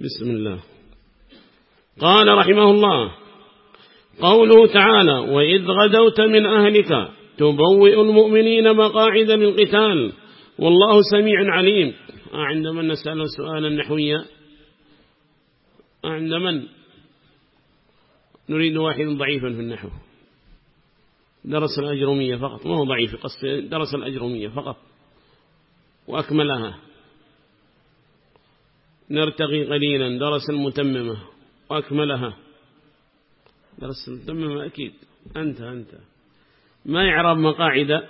بسم الله. قال رحمه الله قوله تعالى وإذ غدوت من أهلك تبوئ المؤمنين مقاعد للقتال والله سميع عليم. عند من نسأله سؤالا نحويا؟ عند من؟ نريد واحد ضعيفا في النحو. درس الأجرمية فقط ما هو ضعيف درس الأجرمية فقط. وأكملها. نرتقي قليلا درس المتممة وأكملها. درس المتممة أكيد. أنت أنت. ما يعرب مقاعد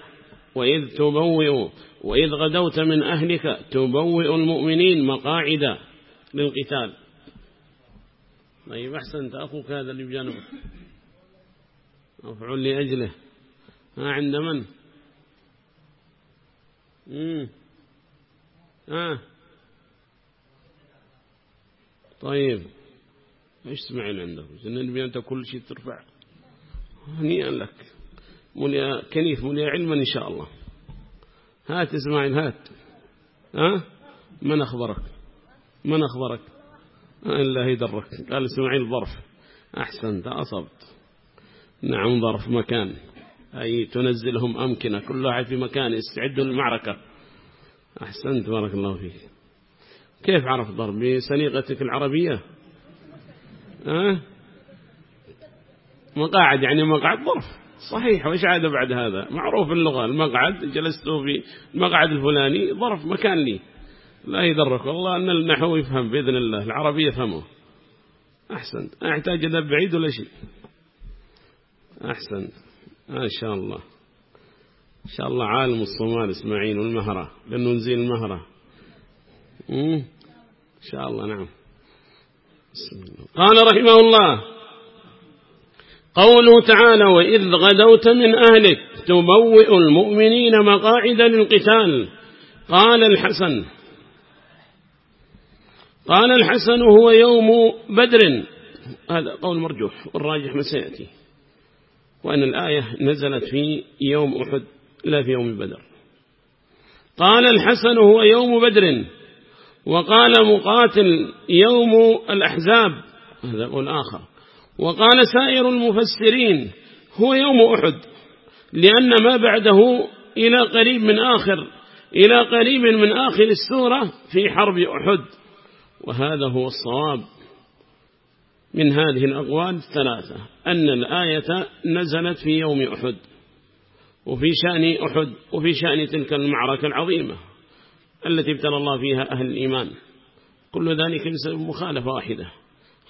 وإذ تبوئ وإذ غدوت من أهلك تبوئ المؤمنين مقاعد للقتال. طيب أحسنت. أخوك هذا اللي بجانبك. أفعل لأجله. ها عند من. ها. طيب إيش سمعين عندك النبي أنت كل شيء ترفع. هنيئا لك. مليا كنيف مليا علما إن شاء الله. هات إسماعيل هات. ها؟ من أخبرك؟ من أخبرك؟ الله. يدرك قال إسماعيل ظرف. أحسنت أصبت. نعم ظرف مكان. أي تنزلهم أمكنة. كل واحد في مكان. يستعدوا للمعركة أحسنت بارك الله فيك. كيف عرف ضرب بسنيقتك العربية. أه؟ مقاعد يعني مقعد ظرف صحيح وإيش عاد بعد هذا؟ معروف اللغة المقعد جلست في المقعد الفلاني ظرف مكان لي. لا يدرك والله أن النحو يفهم بإذن الله العربي يفهمه. أحسنت أحتاج أذهب بعيد ولا شيء؟ أحسنت ما شاء الله. إن شاء الله عالم الصومال إسماعيل والمهرة لأنه نزيل المهرة. إن شاء الله نعم. قال رحمه الله قوله تعالى وإذ غدوت من أهلك تبوئ المؤمنين مقاعد للقتال قال الحسن قال الحسن هو يوم بدر هذا قول مرجوح والراجح ما سيأتي. وأن الآية نزلت في يوم أحد لا في يوم بدر. قال الحسن هو يوم بدر وقال مقاتل يوم الأحزاب هذا قول آخر. وقال سائر المفسرين هو يوم أحد لأن ما بعده إلى قريب من آخر إلى قريب من آخر السورة في حرب أحد. وهذا هو الصواب من هذه الأقوال الثلاثة أن الآية نزلت في يوم أحد وفي شأن أحد وفي شأن تلك المعركة العظيمة. التي ابتلى الله فيها أهل الإيمان. كل ذلك بسبب مخالفة واحدة.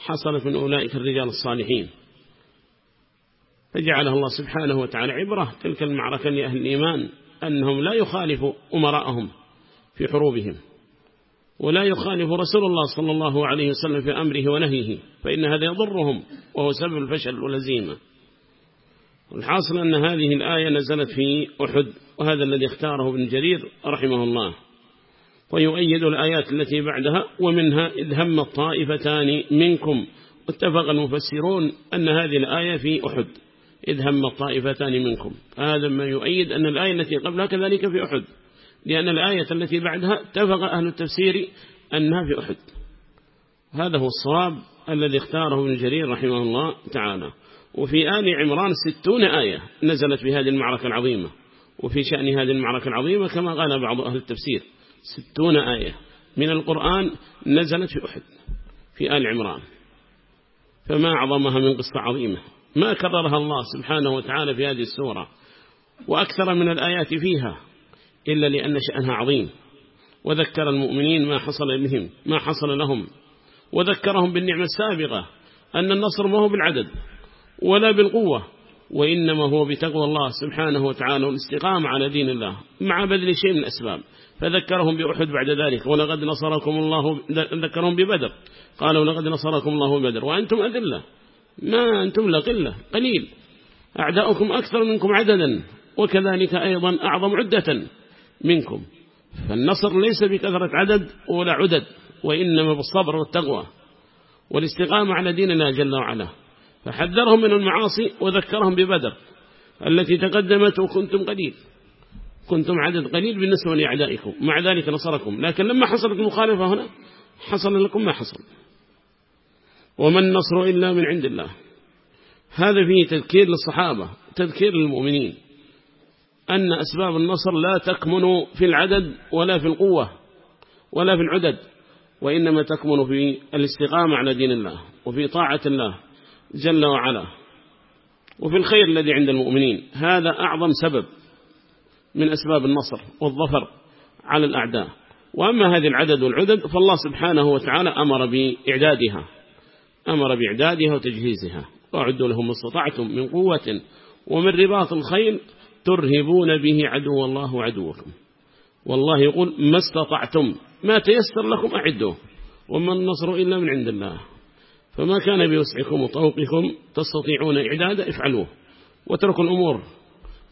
حصلت من أولئك الرجال الصالحين. فجعلها الله سبحانه وتعالى عبرة تلك المعركة لأهل الإيمان أنهم لا يخالفوا أمراءهم في حروبهم. ولا يخالف رسول الله صلى الله عليه وسلم في أمره ونهيه فإن هذا يضرهم وهو سبب الفشل والهزيمة. والحاصل أن هذه الآية نزلت في أحد وهذا الذي اختاره ابن جرير رحمه الله. ويؤيد الآيات التي بعدها ومنها إذ هم الطائفتان منكم. واتفق المفسرون أن هذه الآية في أحد. إذ هم الطائفتان منكم. هذا ما يؤيد أن الآية التي قبلها كذلك في أحد. لأن الآية التي بعدها اتفق أهل التفسير أنها في أحد. هذا هو الصواب الذي اختاره ابن جرير رحمه الله تعالى. وفي آل عمران ستون آية نزلت في هذه المعركة العظيمة. وفي شأن هذه المعركة العظيمة كما قال بعض أهل التفسير. ستون آية. من القرآن نزلت في أحد في آل عمران. فما أعظمها من قصة عظيمة. ما كررها الله سبحانه وتعالى في هذه السورة. وأكثر من الآيات فيها إلا لأن شأنها عظيم. وذكر المؤمنين ما حصل بهم ما حصل لهم. وذكرهم بالنعمة السابقة أن النصر ما هو بالعدد ولا بالقوة. وإنما هو بتقوى الله سبحانه وتعالى والاستقامة على دين الله مع بذل شيء من الأسباب. فذكرهم بأحد بعد ذلك ولقد نصركم الله ذكرهم ببدر. قالوا لقد نصركم الله ببدر. وأنتم أذلة. ما أنتم لقلة قليل. أعداؤكم أكثر منكم عددا وكذلك أيضا أعظم عدة منكم. فالنصر ليس بكثرة عدد ولا عدد وإنما بالصبر والتقوى والاستقامة على دين الله جل وعلا. فحذرهم من المعاصي وذكرهم ببدر التي تقدمت وكنتم قليل. كنتم عدد قليل بالنسبة لأعدائكم مع ذلك نصركم. لكن لما حصلت المخالفة هنا حصل لكم ما حصل. وما النصر إلا من عند الله. هذا فيه تذكير للصحابة تذكير للمؤمنين. أن أسباب النصر لا تكمن في العدد ولا في القوة ولا في العدد وإنما تكمن في الاستقامة على دين الله وفي طاعة الله. جل وعلا. وفي الخير الذي عند المؤمنين. هذا أعظم سبب من أسباب النصر والظفر على الأعداء. وأما هذه العدد والعدد فالله سبحانه وتعالى أمر بإعدادها. أمر بإعدادها وتجهيزها. وأعدوا لهم ما استطعتم من قوة ومن رباط الخيل ترهبون به عدو الله وعدوكم. والله يقول ما استطعتم ما تيسر لكم أعدوه. وما النصر إلا من عند الله. فما كان بوسعكم وطوقكم تستطيعون إعداد افعلوه واتركوا الأمور.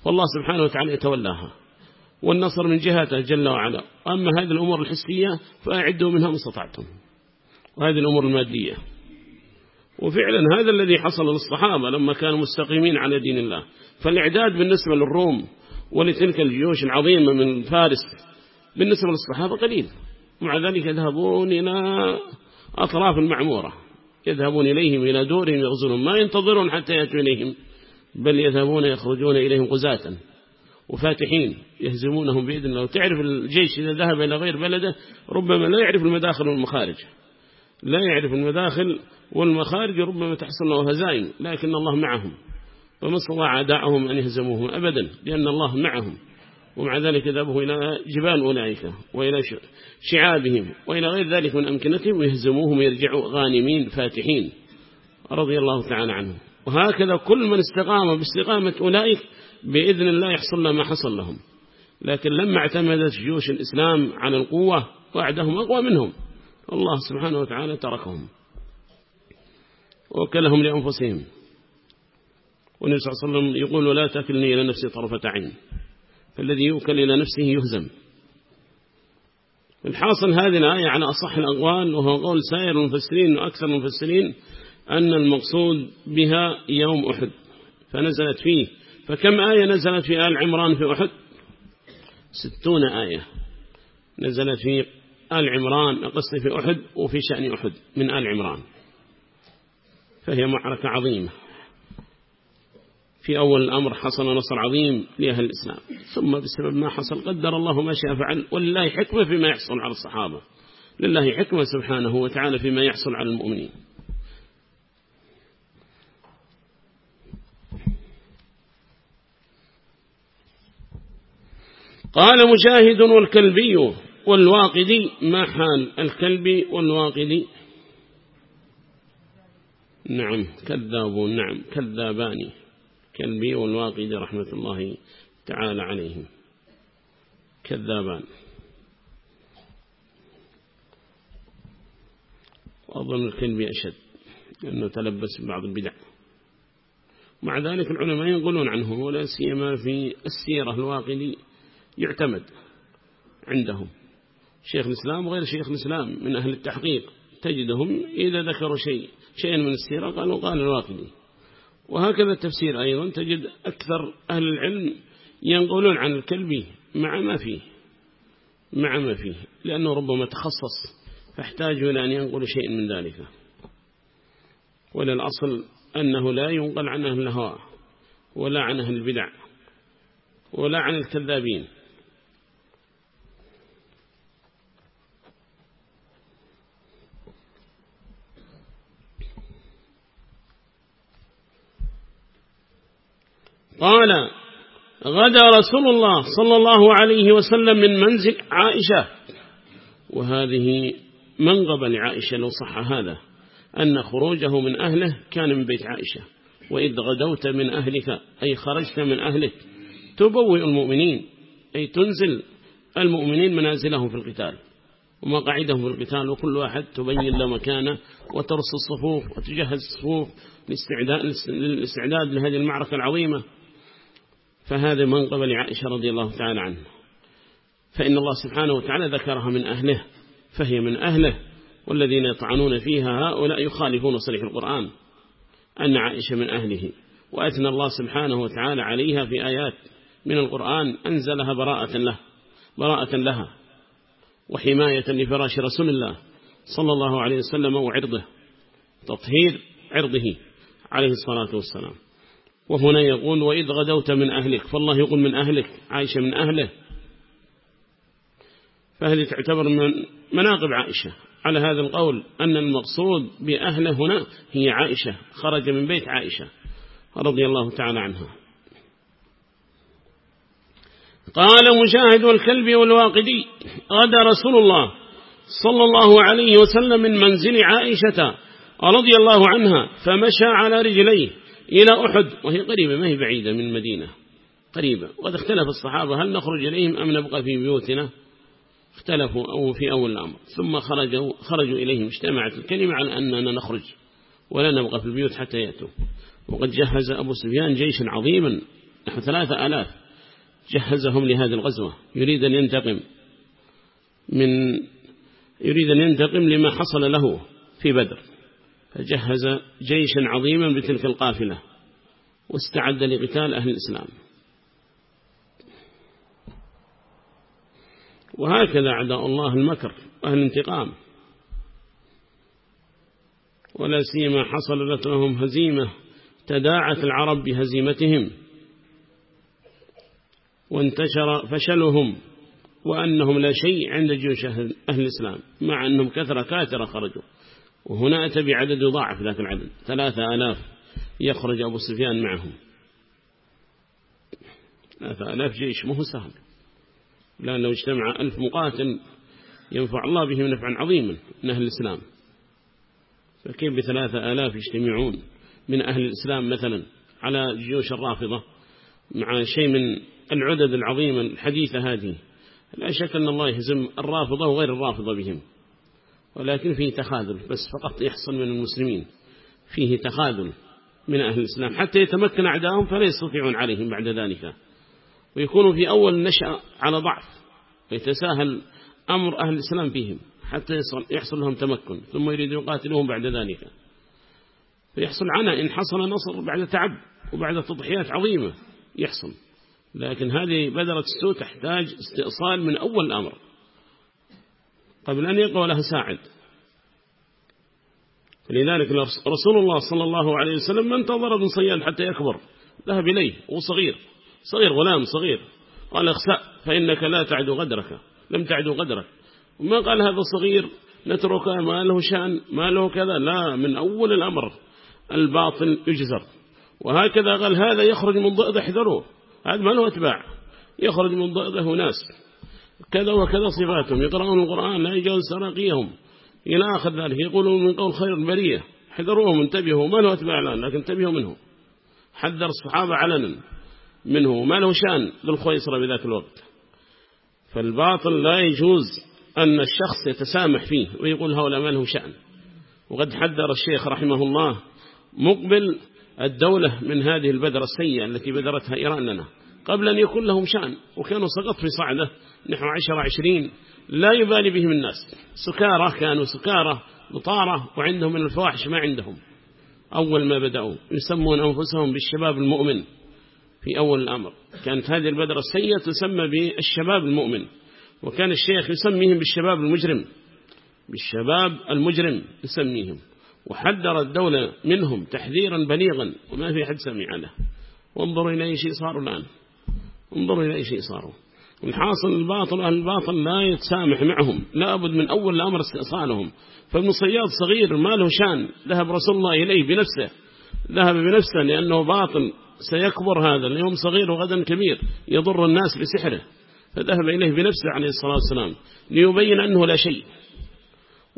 والله سبحانه وتعالى يتولاها. والنصر من جهته جل وعلا. أما هذه الأمور الحسية فأعدوا منها ما استطعتم. وهذه الأمور المادية. وفعلا هذا الذي حصل للصحابة لما كانوا مستقيمين على دين الله. فالإعداد بالنسبة للروم ولتلك الجيوش العظيمة من فارس بالنسبة للصحابة قليل. ومع ذلك يذهبون إلى أطراف المعمورة. يذهبون إليهم إلى دورهم يغزلون ما ينتظرون حتى يأتوا إليهم بل يذهبون يخرجون إليهم غزاة. وفاتحين يهزمونهم بإذن الله. وتعرف الجيش إذا ذهب إلى غير بلده ربما لا يعرف المداخل والمخارج. لا يعرف المداخل والمخارج ربما تحصل له هزائم لكن الله معهم. فما استطاع أعداءهم أن يهزموهم أبدا لأن الله معهم. ومع ذلك ذهبوا إلى جبال أولئك وإلى شعابهم وإلى غير ذلك من أمكنتهم ويهزموهم ويرجعوا غانمين فاتحين رضي الله تعالى عنهم. وهكذا كل من استقام باستقامة أولئك بإذن الله يحصل ما حصل لهم. لكن لما اعتمدت جيوش الإسلام على القوة وعدهم أقوى منهم الله سبحانه وتعالى تركهم. وكلهم لأنفسهم. والنبي صلى الله عليه وسلم يقول لا تكلني إلى نفسي طرفة عين. فالذي يوكل إلى نفسه يهزم. الحاصل هذه الآية على أصح الأقوال وهو قول سائر المفسرين وأكثر المفسرين أن المقصود بها يوم أحد فنزلت فيه. فكم آية نزلت في آل عمران في أحد؟ ستون آية. نزلت في آل عمران قصد في أحد وفي شأن أحد من آل عمران. فهي معركة عظيمة. في أول الأمر حصل نصر عظيم لأهل الإسلام. ثم بسبب ما حصل قدر الله ما شاء فعل ولله حكمة فيما يحصل على الصحابة. لله حكمة سبحانه وتعالى فيما يحصل على المؤمنين. قال مجاهد والكلبي والواقدي ما حال الكلبي والواقدي؟ نعم كذابون نعم كذابان. كالبي والواقدي رحمة الله تعالى عليهم. كذابان. وأظن الكلبي أشد لأنه تلبس ببعض البدع. مع ذلك العلماء يقولون عنه ولا سيما في السيرة الواقدي يعتمد عندهم. شيخ الإسلام وغير شيخ الإسلام من أهل التحقيق تجدهم إذا ذكروا شيء شيئا من السيرة قالوا قال الواقدي وهكذا التفسير أيضا تجد أكثر أهل العلم ينقلون عن الكلب مع ما فيه مع ما فيه لأنه ربما تخصص فاحتاجوا إلى أن ينقلوا شيء من ذلك. وللأصل أنه لا ينقل عن أهل الهواء ولا عن أهل البدع ولا عن الكذابين. قال غدا رسول الله صلى الله عليه وسلم من منزل عائشة. وهذه منغبة لعائشة لو صح هذا أن خروجه من أهله كان من بيت عائشة. وإذ غدوت من أهلك أي خرجت من أهلك تبوئ المؤمنين أي تنزل المؤمنين منازلهم في القتال ومقاعدهم في القتال وكل واحد تبين له مكانه وترص الصفوف وتجهز الصفوف للاستعداد لهذه المعركة العظيمة. فهذا من قبل عائشة رضي الله تعالى عنه فإن الله سبحانه وتعالى ذكرها من أهله فهي من أهله والذين يطعنون فيها هؤلاء يخالفون صريح القرآن أن عائشة من أهله. وأثنى الله سبحانه وتعالى عليها في آيات من القرآن أنزلها براءة له براءة لها وحماية لفراش رسول الله صلى الله عليه وسلم وعرضه تطهير عرضه عليه الصلاة والسلام. وهنا يقول وإذ غدوت من أهلك فالله يقول من أهلك عائشة من أهله. فهذه تعتبر من مناقب عائشة. على هذا القول أن المقصود بأهله هنا هي عائشة خرج من بيت عائشة رضي الله تعالى عنها. قال مجاهد والكلب والواقدي غدا رسول الله صلى الله عليه وسلم من منزل عائشة رضي الله عنها فمشى على رجليه إلى أحد وهي قريبة ما هي بعيدة من المدينة قريبة. وقد اختلف الصحابة هل نخرج إليهم أم نبقى في بيوتنا؟ اختلفوا أو في أول الأمر. ثم خرجوا, خرجوا إليهم. اجتمعت الكلمة على أننا نخرج ولا نبقى في البيوت حتى يأتوا. وقد جهز أبو سفيان جيشا عظيما نحو ثلاثة آلاف. جهزهم لهذه الغزوة. يريد أن ينتقم من يريد أن ينتقم لما حصل له في بدر. فجهز جيشا عظيما بتلك القافلة واستعد لقتال أهل الإسلام. وهكذا أعداء الله المكر أهل الانتقام. ولا سيما حصلت لهم هزيمة تداعت العرب بهزيمتهم. وانتشر فشلهم وأنهم لا شيء عند جيوش أهل الإسلام مع أنهم كثرة كاترة خرجوا. وهنا أتى بعدد يضاعف ذاك العدد ثلاثة آلاف يخرج أبو سفيان معهم. ثلاثة آلاف جيش مو سهل. لأنه اجتمع ألف مقاتل ينفع الله بهم نفعا عظيما من أهل الإسلام. فكيف بثلاثة آلاف يجتمعون من أهل الإسلام مثلا على جيوش الرافضة مع شيء من العدد العظيمة الحديثة هذه؟ لا شك أن الله يهزم الرافضة وغير الرافضة بهم. ولكن فيه تخاذل بس فقط يحصل من المسلمين. فيه تخاذل من أهل الإسلام. حتى يتمكن أعدائهم فلا يستطيعون عليهم بعد ذلك. ويكونوا في أول نشأ على ضعف ويتساهل أمر أهل الإسلام فيهم حتى يحصل لهم تمكن ثم يريد يقاتلهم بعد ذلك. فيحصل عنها إن حصل نصر بعد تعب وبعد تضحيات عظيمة يحصل. لكن هذه بدرة السوء تحتاج استئصال من أول الأمر. قبل أن يقوى لها ساعد. لذلك رسول الله صلى الله عليه وسلم ما انتظر ابن صياد حتى يكبر. ذهب إليه وصغير صغير. غلام صغير. قال اخسأ فإنك لا تعدو غدرك. لم تعدو غدرك. وما قال هذا صغير؟ نترك ما له شأن ما له كذا. لا من أول الأمر الباطل يجزر. وهكذا قال هذا يخرج من ضئض احذروه. هذا ما له أتباع. يخرج من ضئضه ناس. كذا وكذا صفاتهم يقرؤون القرآن لا يجوز سراقيهم. إلى آخر ذلك يقولون من قول خير البرية. حذروهم انتبهوا ما له أتباع الآن لكن انتبهوا منه. حذر الصحابة علنا منه ما له شأن للخويصرة بذاك الوقت. فالباطل لا يجوز أن الشخص يتسامح فيه ويقول هؤلاء ما له شأن. وقد حذر الشيخ رحمه الله مقبل الدولة من هذه البذرة السيئة التي بذرتها إيران لنا قبل أن يكون لهم شأن وكانوا سقط في صعدة نحو عشر عشرين لا يبالي بهم الناس. سكارة كانوا سكارة مطارة وعندهم من الفواحش ما عندهم. أول ما بدأوا يسمون أنفسهم بالشباب المؤمن. في أول الأمر كانت هذه البذرة السيئة تسمى بالشباب المؤمن. وكان الشيخ يسميهم بالشباب المجرم. بالشباب المجرم يسميهم. وحذر الدولة منهم تحذيرا بليغا وما في حد سمع له. وانظروا إلى أي شيء صاروا الآن. انظروا إلى أي شيء صاروا الحاصل الباطل أهل الباطل لا يتسامح معهم. لا أبد من أول الأمر استئصالهم. فابن صياد صغير ما له شان. ذهب رسول الله إليه بنفسه. ذهب بنفسه لأنه باطل. سيكبر هذا. اليوم صغير وغدا كبير. يضر الناس بسحره. فذهب إليه بنفسه عليه الصلاة والسلام. ليبين أنه لا شيء.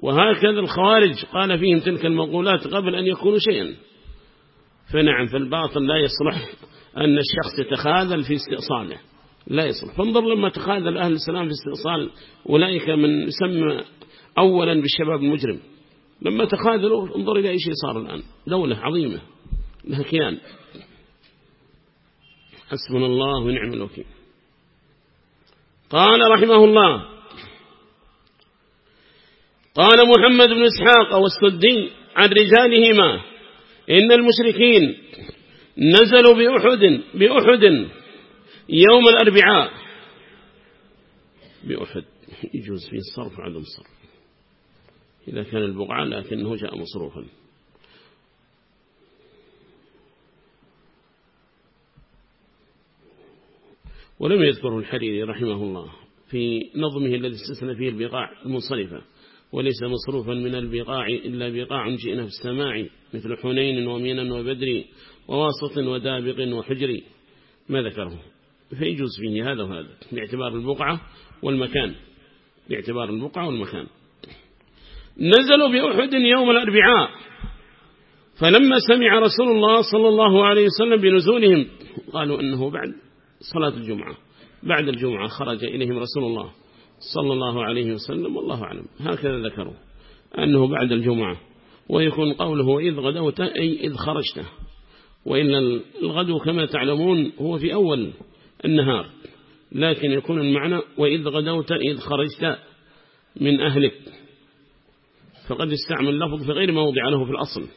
وهكذا الخوارج. قال فيهم تلك المقولات قبل أن يكونوا شيئا. فنعم فالباطل لا يصلح أن الشخص يتخاذل في استئصاله. لا يصلح. فانظر لما تخاذل أهل السلام في استئصال أولئك من يسمى أولا بالشباب المجرم. لما تخاذلوا انظر إلى أي شيء صار الآن. دولة عظيمة لها كيان حسبنا الله ونعم الوكيل. قال رحمه الله قال محمد بن إسحاق والسدي عن رجالهما إن المشركين نزلوا بأحد بأحد يوم الأربعاء. بأحد. يجوز فيه الصرف وعدم الصرف. إذا كان البقعة لكنه جاء مصروفا. ولم يذكره الحريري رحمه الله في نظمه الذي استثنى فيه البقاع المنصرفة. وليس مصروفا من البقاع إلا بقاع جئنا في السماع مثل حنين ومينا وبدر وواسط ودابق وحجري ما ذكره؟ فيجوز فيه هذا وهذا باعتبار البقعة والمكان. باعتبار البقعة والمكان. نزلوا بأحد يوم الأربعاء فلما سمع رسول الله صلى الله عليه وسلم بنزولهم قالوا أنه بعد صلاة الجمعة. بعد الجمعة خرج إليهم رسول الله صلى الله عليه وسلم والله أعلم. هكذا ذكروا أنه بعد الجمعة. ويكون قوله إذ غدوت أي إذ خرجت. وإن الغدو كما تعلمون هو في أول النهار لكن يكون المعنى وإذ غدوت إذ خرجت من أهلك. فقد استعمل لفظ في غير موضع له في الأصل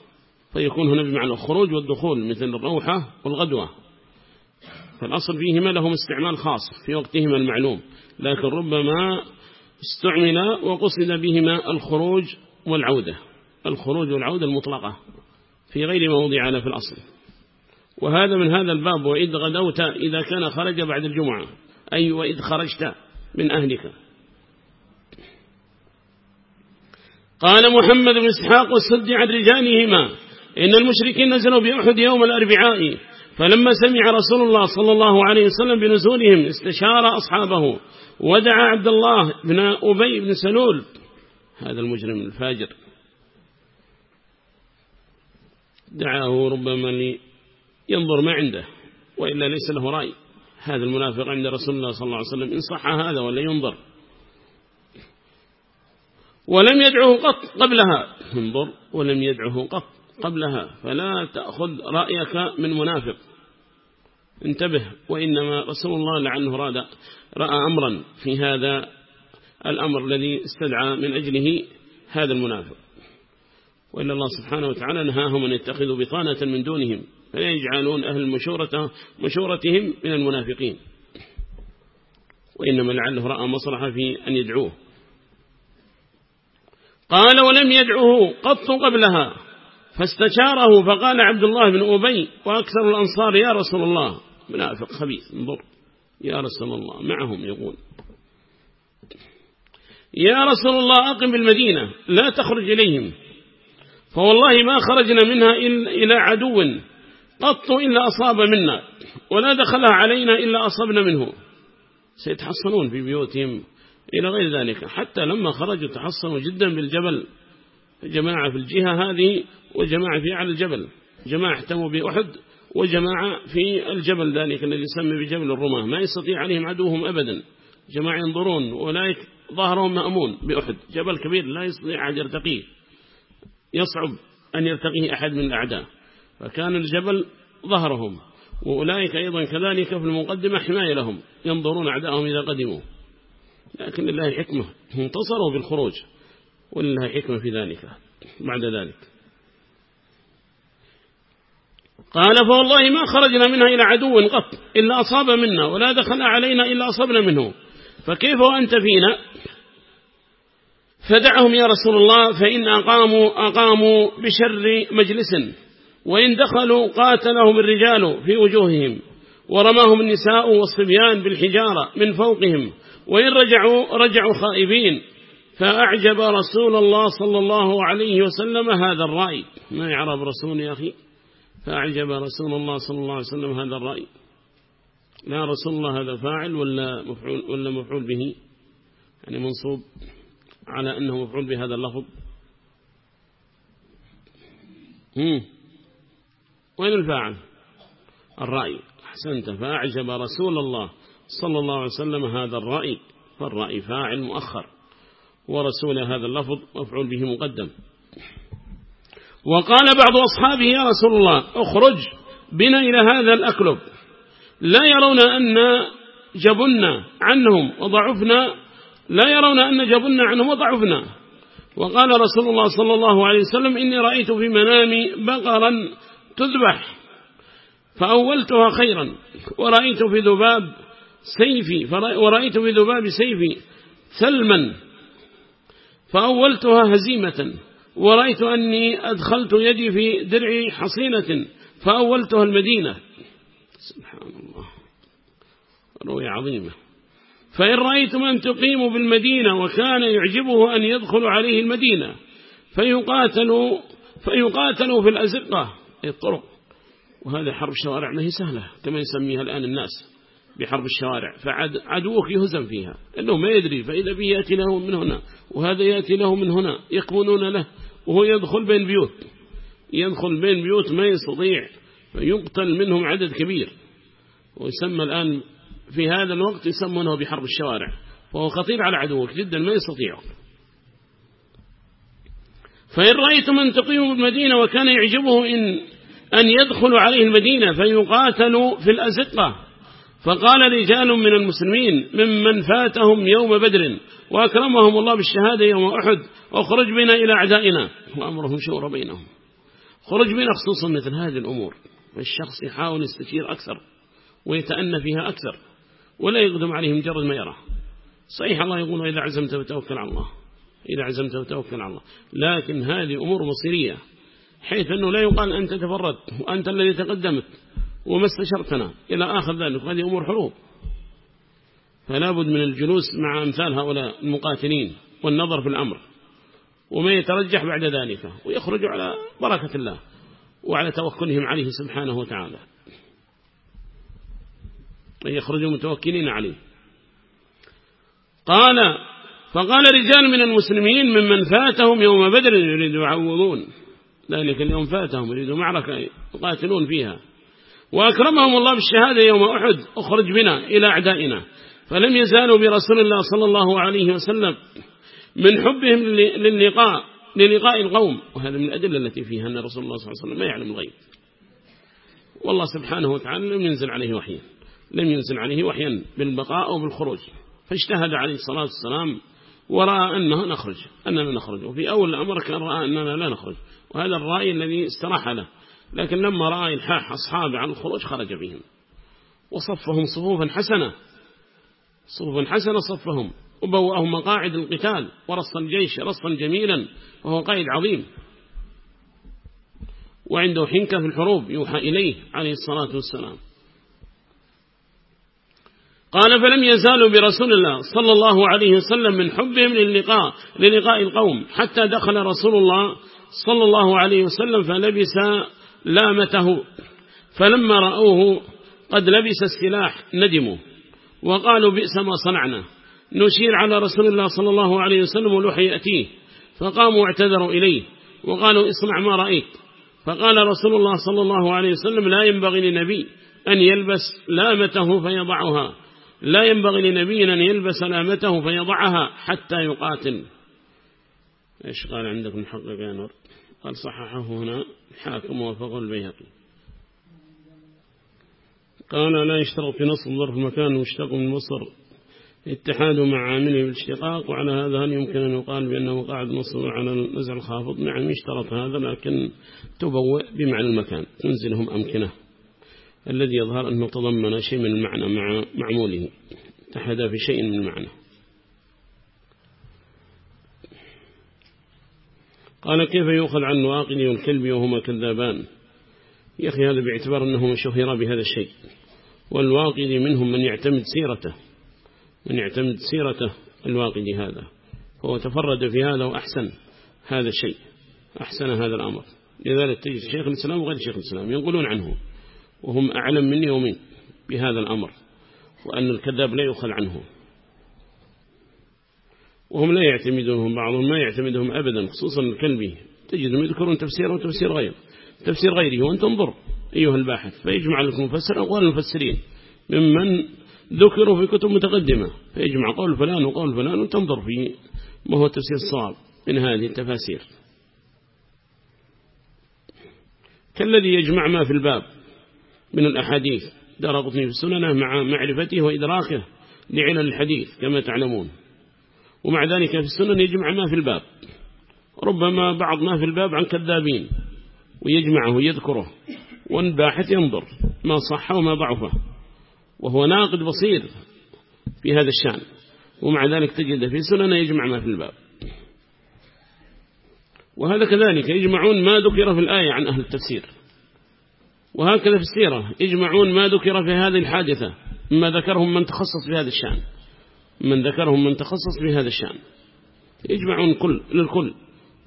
فيكون هنا بمعنى الخروج والدخول مثل الروحة والغدوة. فالأصل فيهما لهم استعمال خاص في وقتهما المعلوم لكن ربما استعمل وقصد بهما الخروج والعودة الخروج والعودة المطلقة في غير موضعنا في الأصل. وهذا من هذا الباب وإذ غدوت إذا كان خرج بعد الجمعة. أي وإذ خرجت من أهلك. قال محمد بن إسحاق والسد عن رجالهما إن المشركين نزلوا بأحد يوم الأربعاء فلما سمع رسول الله صلى الله عليه وسلم بنزولهم استشار أصحابه ودعا عبد الله بن أبي بن سلول. هذا المجرم الفاجر. دعاه ربما لينظر ما عنده وإلا ليس له رأي. هذا المنافق عند رسول الله صلى الله عليه وسلم إن صح هذا ولا ينظر. ولم يدعه قط قبلها. انظر ولم يدعه قط قبلها. فلا تأخذ رأيك من منافق. انتبه وإنما رسول الله لعنه رأى أمرا. في هذا الأمر الذي استدعى من أجله هذا المنافق. وإن الله سبحانه وتعالى نهاهم أن يتخذوا بطانة من دونهم. فلا يجعلون أهل مشورة مشورتهم من المنافقين. وإنما لعله رأى مصلحة في أن يدعوه. قال ولم يدعوه قط قبلها. فاستشاره فقال عبد الله بن أبي وأكثر الأنصار يا رسول الله. منافق خبيث انظر يا رسول الله. معهم يقول يا رسول الله أقم بالمدينة لا تخرج إليهم. فوالله ما خرجنا منها إلى عدو. قط إلا أصاب منا ولا دخلها علينا إلا أصبنا منه. سيتحصنون في بيوتهم إلى غير ذلك. حتى لما خرجوا تحصنوا جدا بالجبل. جماعة في الجهة هذه وجماعة في أعلى الجبل. جماعة احتموا بأحد وجماعة في الجبل ذلك الذي يسمى بجبل الرماة. ما يستطيع عليهم عدوهم أبدا. جماعة ينظرون أولئك ظهرهم مأمون بأحد. جبل كبير لا يستطيع أحد يرتقيه. يصعب أن يرتقيه أحد من الأعداء. فكان الجبل ظهرهم وأولئك أيضا كذلك في المقدمة حماية لهم ينظرون أعداءهم إذا قدموا. لكن لله حكمة انتصروا بالخروج ولله حكمة في ذلك بعد ذلك. قال فوالله ما خرجنا منها إلى عدو قط إلا أصاب منا ولا دخل علينا إلا أصبنا منه. فكيف وأنت فينا؟ فدعهم يا رسول الله فإن أقاموا, أقاموا بشر مجلس. وإن دخلوا قاتلهم الرجال في وجوههم ورماهم النساء والصبيان بالحجارة من فوقهم وإن رجعوا رجعوا خائبين. فأعجب رسول الله صلى الله عليه وسلم هذا الرأي. ما يعرف رسول يا أخي؟ فأعجب رسول الله صلى الله عليه وسلم هذا الرأي. لا رسول الله هذا فاعل ولا مفعول, ولا مفعول به؟ يعني منصوب على أنه مفعول بهذا اللفظ. وين الفاعل؟ الرأي. أحسنت. فأعجب رسول الله صلى الله عليه وسلم هذا الرأي فالرأي فاعل مؤخر ورسول هذا اللفظ مفعول به مقدم. وقال بعض أصحابه يا رسول الله اخرج بنا إلى هذا الأكلب. لا يرون أن جبنا عنهم وضعفنا لا يرون أن جبنا عنهم وضعفنا. وقال رسول الله صلى الله عليه وسلم إني رأيت في منامي بقرا تذبح. فأولتها خيرا. ورأيت في ذباب سيفي. ورأيت في ذباب سيفي سلما. فأولتها هزيمة. ورأيت أني أدخلت يدي في درع حصينة. فأولتها المدينة. سبحان الله. رؤية عظيمة. فإن رأيتم أن تقيموا بالمدينة وكان يعجبه أن يدخل عليه المدينة فيقاتلوا, فيقاتلوا في الأزقة. الطرق وهذا حرب الشوارع ما هي سهلة. كما يسميها الآن الناس بحرب الشوارع. فعدوك يهزم فيها. أنه ما يدري. فإذا به يأتي له من هنا. وهذا يأتي له من هنا. يقبلون له. وهو يدخل بين بيوت. يدخل بين بيوت ما يستطيع. فيقتل منهم عدد كبير. ويسمى الآن في هذا الوقت يسمونه بحرب الشوارع. وهو خطير على عدوك جدا ما يستطيع. فإن رأيتم أن تقيموا بالمدينة وكان يعجبه إن أن يدخلوا عليه المدينة فيقاتلوا في الأزقة. فقال رجال من المسلمين ممن فاتهم يوم بدر وأكرمهم الله بالشهادة يوم أحد واخرج بنا إلى أعدائنا. وأمرهم شور بينهم. خرج بنا خصوصا مثل هذه الأمور. فالشخص يحاول يستشير أكثر ويتأنى فيها أكثر ولا يقدم عليه مجرد ما يراه صحيح الله يقول إذا عزمت فتوكل على الله. إذا عزمت فتوكل على الله. لكن هذه أمور مصيرية. حيث أنه لا يقال أنت تفردت وأنت الذي تقدمت وما استشرتنا. إلى آخر ذلك هذه أمور حروب. فلا بد من الجلوس مع أمثال هؤلاء المقاتلين والنظر في الأمر. وما يترجح بعد ذلك ويخرج على بركة الله وعلى توكلهم عليه سبحانه وتعالى. يخرجوا متوكلين عليه. قال فقال رجال من المسلمين ممن فاتهم يوم بدر يريدوا يعوضون. ذلك اليوم فاتهم يريدوا معركة يقاتلون فيها. وأكرمهم الله بالشهادة يوم أحد أخرج بنا إلى أعدائنا. فلم يزالوا برسول الله صلى الله عليه وسلم من حبهم للقاء للقاء القوم. وهذا من الأدلة التي فيها أن رسول الله صلى الله عليه وسلم ما يعلم الغيب. والله سبحانه وتعالى لم ينزل عليه وحيا. لم ينزل عليه وحيا بالبقاء أو بالخروج. فاجتهد عليه الصلاة والسلام ورأى أنه نخرج أننا نخرج. وفي أول الأمر كان رأى أننا لا نخرج. وهذا الرأي الذي استراح له. لكن لما رأى إلحاح أصحابه عن الخروج خرج بهم. وصفهم صفوفا حسنة. صفوفا حسنة صفهم. وبوأهم مقاعد القتال. ورص الجيش رصا جميلا. وهو قائد عظيم. وعنده حنكة في الحروب. يوحى إليه عليه الصلاة والسلام. قال فلم يزالوا برسول الله صلى الله عليه وسلم من حبهم للقاء للقاء القوم حتى دخل رسول الله صلى الله عليه وسلم فلبس لامته. فلما رأوه قد لبس السلاح ندموا وقالوا بئس ما صنعنا. نشير على رسول الله صلى الله عليه وسلم ولوحي يأتيه. فقاموا واعتذروا إليه وقالوا اصنع ما رأيت. فقال رسول الله صلى الله عليه وسلم لا ينبغي لنبي أن يلبس لامته فيضعها. لا ينبغي لنبي أن يلبس لامته فيضعها حتى يقاتل. إيش قال عندك محقق يا نور؟ قال صححه هنا حاكم وفقه البيهقي. قال لا يشترط في نص ظرف المكان مشتق من مصر اتحاد مع عامله بالاشتقاق وعلى هذا هل يمكن أن يقال بأنه قاعد مصر على النزع الخافض؟ نعم يشترط هذا لكن تبوء بمعنى المكان. تنزلهم أمكنة. الذي يظهر أنه تضمن شيء من المعنى مع معموله اتحد في شيء من المعنى قال كيف يؤخذ عن واقل والكلب وهما كذابان؟ يا أخي هذا باعتبار أنهما شهرا بهذا الشيء. والواقد منهم من يعتمد سيرته من يعتمد سيرته الواقد هذا. هو تفرد في هذا وأحسن هذا الشيء أحسن هذا الأمر. لذلك تجد شيخ الإسلام وغير شيخ الإسلام ينقلون عنه. وهم أعلم مني ومن بهذا الأمر وأن الكذاب لا يؤخذ عنه. وهم لا يعتمدونهم بعضهم ما يعتمدهم أبدا خصوصا الكلبي تجدهم يذكرون تفسيره وتفسير غير تفسير غيره وأنت انظر أيها الباحث فيجمع لك مفسر أقوال المفسرين. ممن ذكروا في كتب متقدمة فيجمع قول فلان وقول فلان وتنظر في ما هو تفسير الصواب من هذه التفاسير. كالذي يجمع ما في الباب من الأحاديث. دار قطني في السنة مع معرفته وإدراكه لعلل الحديث كما تعلمون. ومع ذلك في السنن يجمع ما في الباب. ربما بعض ما في الباب عن كذابين ويجمعه ويذكره والباحث ينظر ما صح وما ضعفه وهو ناقد بصير في هذا الشأن. ومع ذلك تجد في سنن يجمع ما في الباب. وهذا كذلك يجمعون ما ذكر في الآية عن أهل التفسير. وهكذا في السيرة. يجمعون ما ذكر في هذه الحادثة ما ذكرهم من تخصص في هذا الشأن. من ذكرهم من تخصص في هذا الشأن. يجمعون كل للكل.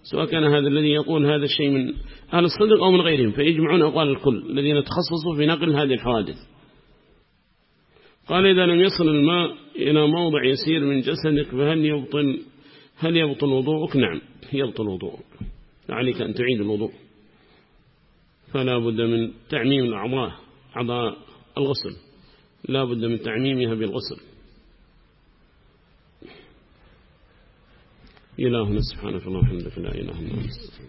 سواء كان هذا الذي يقول هذا الشيء من أهل الصدق أو من غيرهم فيجمعون أقوال الكل الذين تخصصوا في نقل هذه الحوادث. قال إذا لم يصل الماء إلى موضع يسير من جسدك فهل يبطل هل يبطل وضوءك؟ نعم يبطل وضوءك. عليك أن تعيد الوضوء. فلا بد من تعميم الأعضاء أعضاء الغسل. لا بد من تعميمها بالغسل. إلهنا سبحانه الله وحمدك لا إله إلا